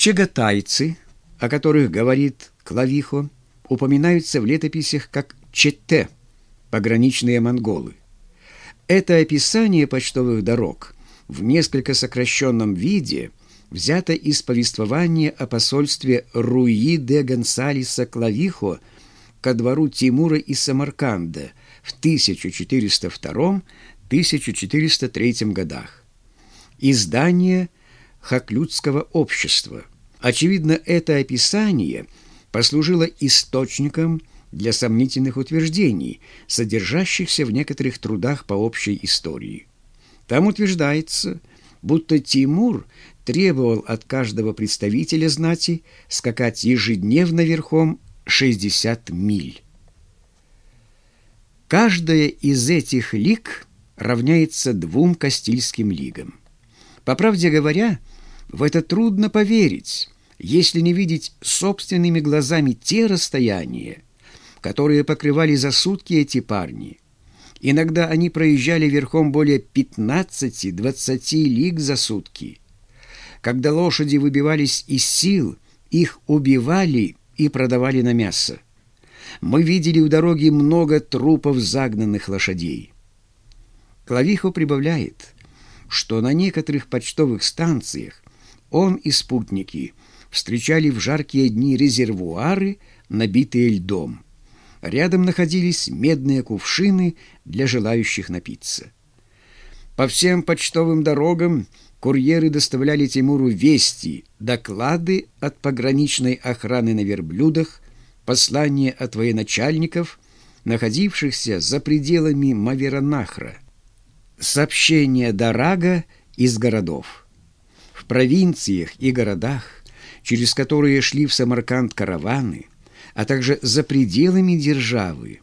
Чагатайцы, о которых говорит Клавихо, упоминаются в летописях как Чете, пограничные монголы. Это описание почтовых дорог в несколько сокращенном виде взято из повествования о посольстве Руи де Гонсалеса Клавихо ко двору Тимура из Самарканда в 1402-1403 годах. Издание Хаклюдского общества. Очевидно, это описание послужило источником для сомнительных утверждений, содержащихся в некоторых трудах по общей истории. Там утверждается, будто Тимур требовал от каждого представителя знати скакать ежедневно верхом 60 миль. Каждая из этих лиг равняется двум Кастильским лигам. По правде говоря, в это трудно поверить, если не видеть собственными глазами те расстояния, которые покрывали за сутки эти парни. Иногда они проезжали верхом более 15-20 лиг за сутки. Когда лошади выбивались из сил, их убивали и продавали на мясо. Мы видели у дороги много трупов загнанных лошадей. Клавихо прибавляет, что на некоторых почтовых станциях он и спутники встречали в жаркие дни резервуары, набитые льдом. Рядом находились медные кувшины для желающих напиться. По всем почтовым дорогам курьеры доставляли Тимуру вести, доклады от пограничной охраны на верблюдах, послания от военачальников, находившихся за пределами Маверанахра, сообщения Дарага из городов. Провинциях и городах, через которые шли в Самарканд караваны, а также за пределами державы,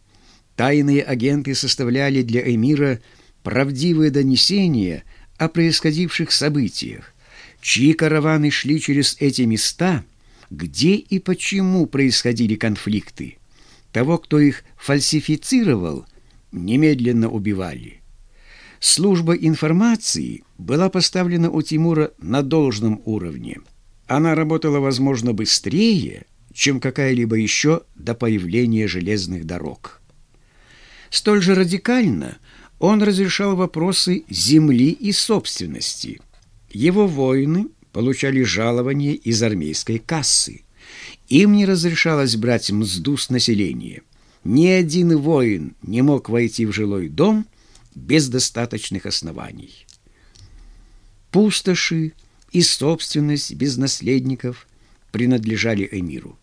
тайные агенты составляли для эмира правдивые донесения о происходивших событиях, чьи караваны шли через эти места, где и почему происходили конфликты. Того, кто их фальсифицировал, немедленно убивали. Служба информации была поставлена у Тимура на должном уровне. Она работала, возможно, быстрее, чем какая-либо еще до появления железных дорог. Столь же радикально он разрешал вопросы земли и собственности. Его воины получали жалования из армейской кассы. Им не разрешалось брать мзду с населения. Ни один воин не мог войти в жилой дом без достаточных оснований. Пустоши и собственность без наследников принадлежали эмиру.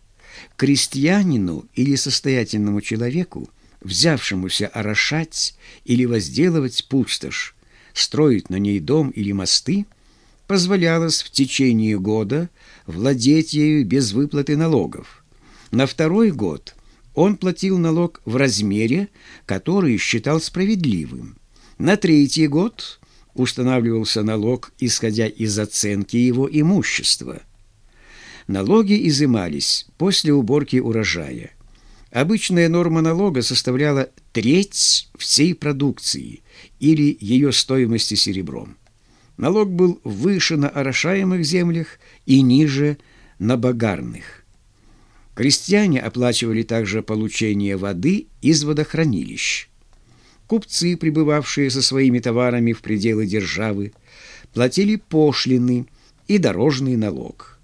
Крестьянину или состоятельному человеку взявшемуся орошать или возделывать пустошь, строить на ней дом или мосты, позволялось в течение года владеть ею без выплаты налогов. На второй год он платил налог в размере, который считал справедливым. На третий год устанавливался налог, исходя из оценки его имущества. Налоги изымались после уборки урожая. Обычная норма налога составляла треть всей продукции или ее стоимости серебром. Налог был выше на орошаемых землях и ниже на богарных. Крестьяне оплачивали также получение воды из водохранилищ. Купцы, прибывавшие со своими товарами в пределы державы, платили пошлины и дорожный налог.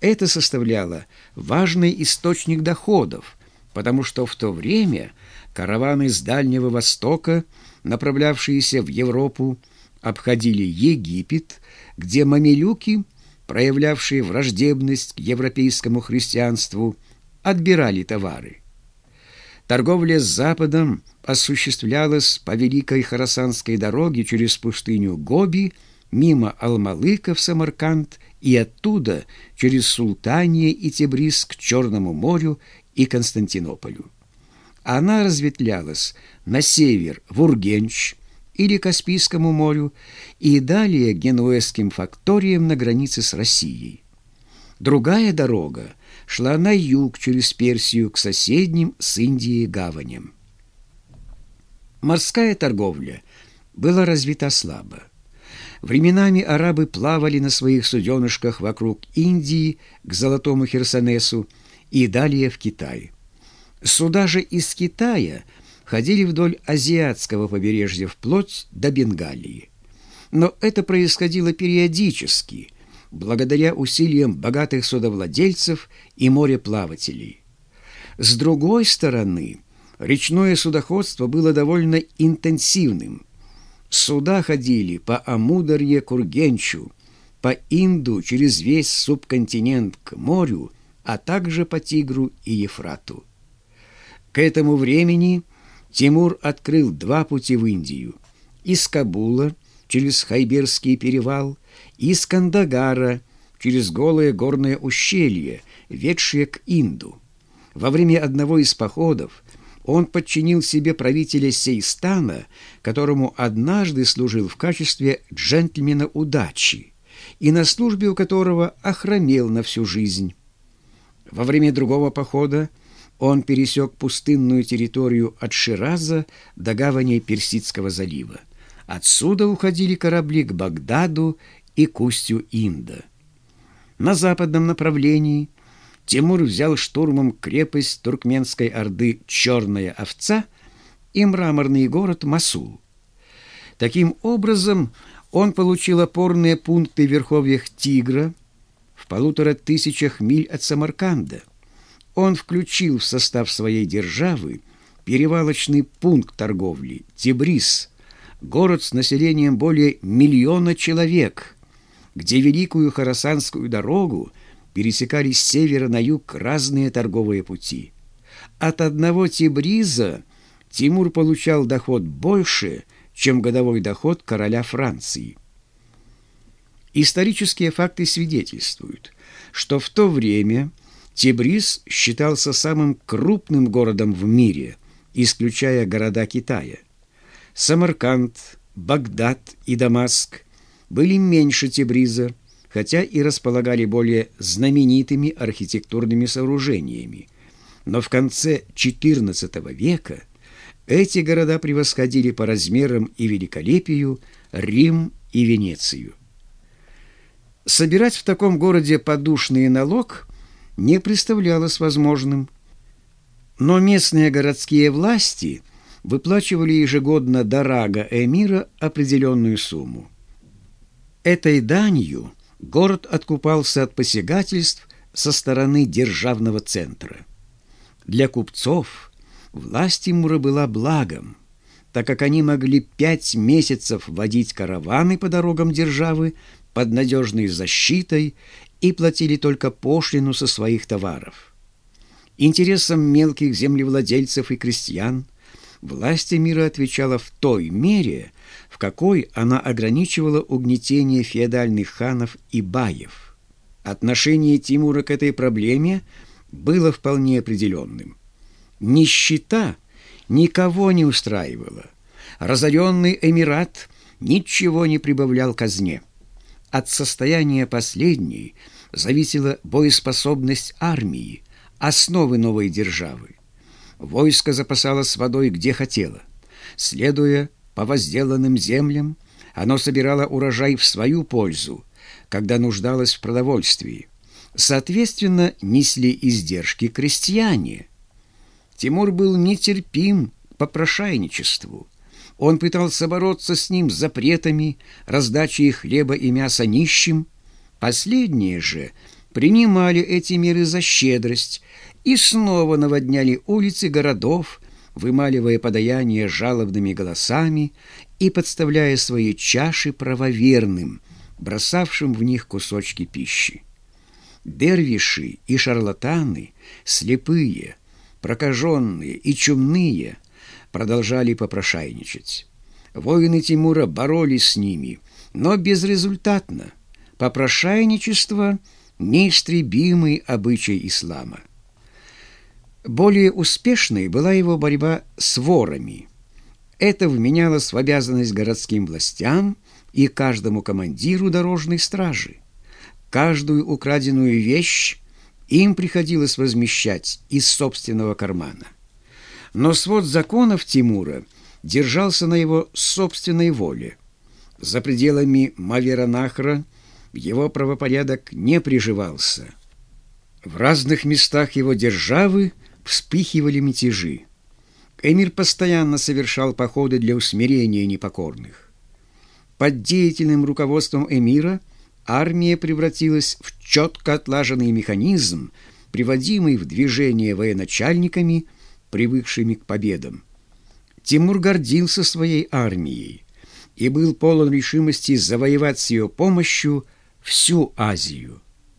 Это составляло важный источник доходов – потому что в то время караваны с Дальнего Востока, направлявшиеся в Европу, обходили Египет, где мамилюки, проявлявшие враждебность к европейскому христианству, отбирали товары. Торговля с Западом осуществлялась по Великой Харасанской дороге через пустыню Гоби, мимо Алмалыка в Самарканд и оттуда через Султание и Тебриз к Черному морю и Константинополю. Она разветвлялась на север в Ургенч или Каспийскому морю и далее генуэзским факториям на границе с Россией. Другая дорога шла на юг через Персию к соседним с Индией гаваням. Морская торговля была развита слабо. Временами арабы плавали на своих суденышках вокруг Индии к Золотому Херсонесу и далее в Китай. Суда же из Китая ходили вдоль азиатского побережья вплоть до Бенгалии. Но это происходило периодически, благодаря усилиям богатых судовладельцев и мореплавателей. С другой стороны, речное судоходство было довольно интенсивным – Суда ходили по Амударье-Кургенчу, по Инду через весь субконтинент к морю, а также по Тигру и Ефрату. К этому времени Тимур открыл два пути в Индию – из Кабула через Хайберский перевал, из Кандагара через голое горное ущелье, ведшее к Инду. Во время одного из походов он подчинил себе правителя Сейстана, которому однажды служил в качестве джентльмена удачи и на службе у которого охромел на всю жизнь. Во время другого похода он пересек пустынную территорию от Шираза до гавани Персидского залива. Отсюда уходили корабли к Багдаду и к устью Инда. На западном направлении – Тимур взял штурмом крепость туркменской орды «Черная овца» и мраморный город Масул. Таким образом, он получил опорные пункты в верховьях Тигра в полутора тысячах миль от Самарканда. Он включил в состав своей державы перевалочный пункт торговли Тибрис, город с населением более миллиона человек, где Великую Харасанскую дорогу – пересекали с севера на юг разные торговые пути. От одного Тибриза Тимур получал доход больше, чем годовой доход короля Франции. Исторические факты свидетельствуют, что в то время Тибриз считался самым крупным городом в мире, исключая города Китая. Самарканд, Багдад и Дамаск были меньше Тибриза, хотя и располагали более знаменитыми архитектурными сооружениями. Но в конце XIV века эти города превосходили по размерам и великолепию Рим и Венецию. Собирать в таком городе подушный налог не представлялось возможным. Но местные городские власти выплачивали ежегодно Дорага эмира определенную сумму. Этой данью – город откупался от посягательств со стороны державного центра. Для купцов власть Тимура была благом, так как они могли пять месяцев водить караваны по дорогам державы под надежной защитой и платили только пошлину со своих товаров. Интересам мелких землевладельцев и крестьян власть мира отвечала в той мере, в какой она ограничивала угнетение феодальных ханов и баев. Отношение Тимура к этой проблеме было вполне определенным. Нищета никого не устраивала. Разоренный Эмират ничего не прибавлял казне. От состояния последней зависела боеспособность армии, основы новой державы. Войско запасалось водой где хотело, следуя по возделанным землям, оно собирало урожай в свою пользу, когда нуждалось в продовольствии. Соответственно, несли издержки крестьяне. Тимур был нетерпим к попрошайничеству. Он пытался бороться с ним запретами, раздачей хлеба и мяса нищим. Последние же принимали эти меры за щедрость и снова наводняли улицы городов, вымаливая подаяние жалобными голосами и подставляя свои чаши правоверным, бросавшим в них кусочки пищи. Дервиши и шарлатаны, слепые, прокаженные и чумные, продолжали попрошайничать. Воины Тимура боролись с ними, но безрезультатно. Попрошайничество — неистребимый обычай ислама. Более успешной была его борьба с ворами. Это вменялось в обязанность городским властям и каждому командиру дорожной стражи. Каждую украденную вещь им приходилось возмещать из собственного кармана. Но свод законов Тимура держался на его собственной воле. За пределами Маверанахра его правопорядок не приживался. В разных местах его державы вспыхивали мятежи. Эмир постоянно совершал походы для усмирения непокорных. Под деятельным руководством эмира армия превратилась в четко отлаженный механизм, приводимый в движение военачальниками, привыкшими к победам. Тимур гордился своей армией и был полон решимости завоевать с ее помощью всю Азию –